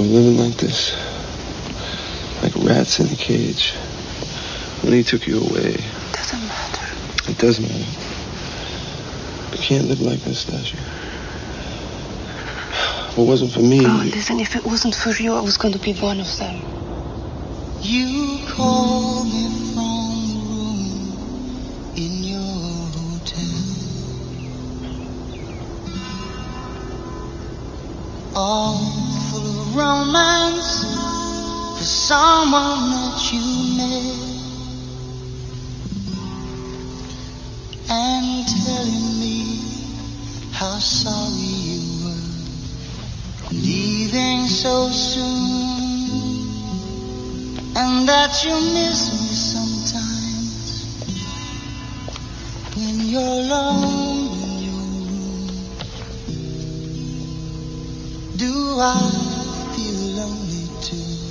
We're living like this, like rats in a cage. When he took you away, Doesn't matter. it does matter. We can't live like this, Stasha. If it wasn't for me, Oh, listen, if it wasn't for you, I was going to be one of them. You call me from the room in your hotel. All full of romance for someone that you met. And telling me how sorry you were leaving so soon. And that you miss me sometimes when you're alone in your room. Do I lonely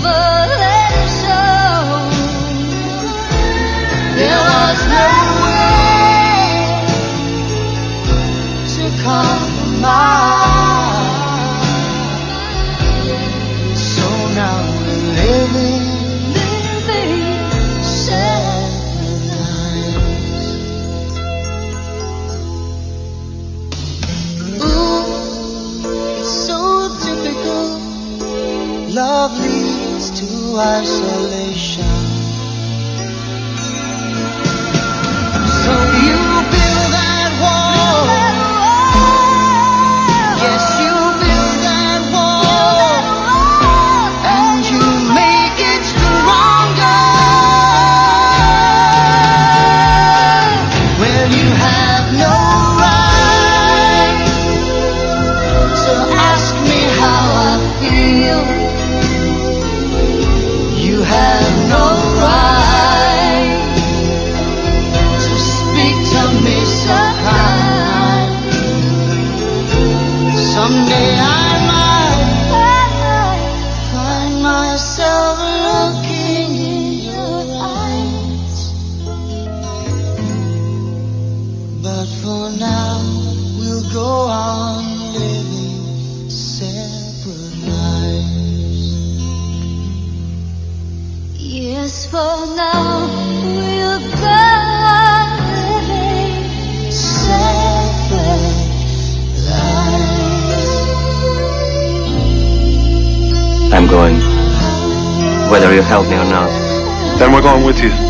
never isolation. For now, we'll go on living separate lives. Yes, for now we'll go on living Separate lives. I'm going, whether you help me or not. then we're going with you.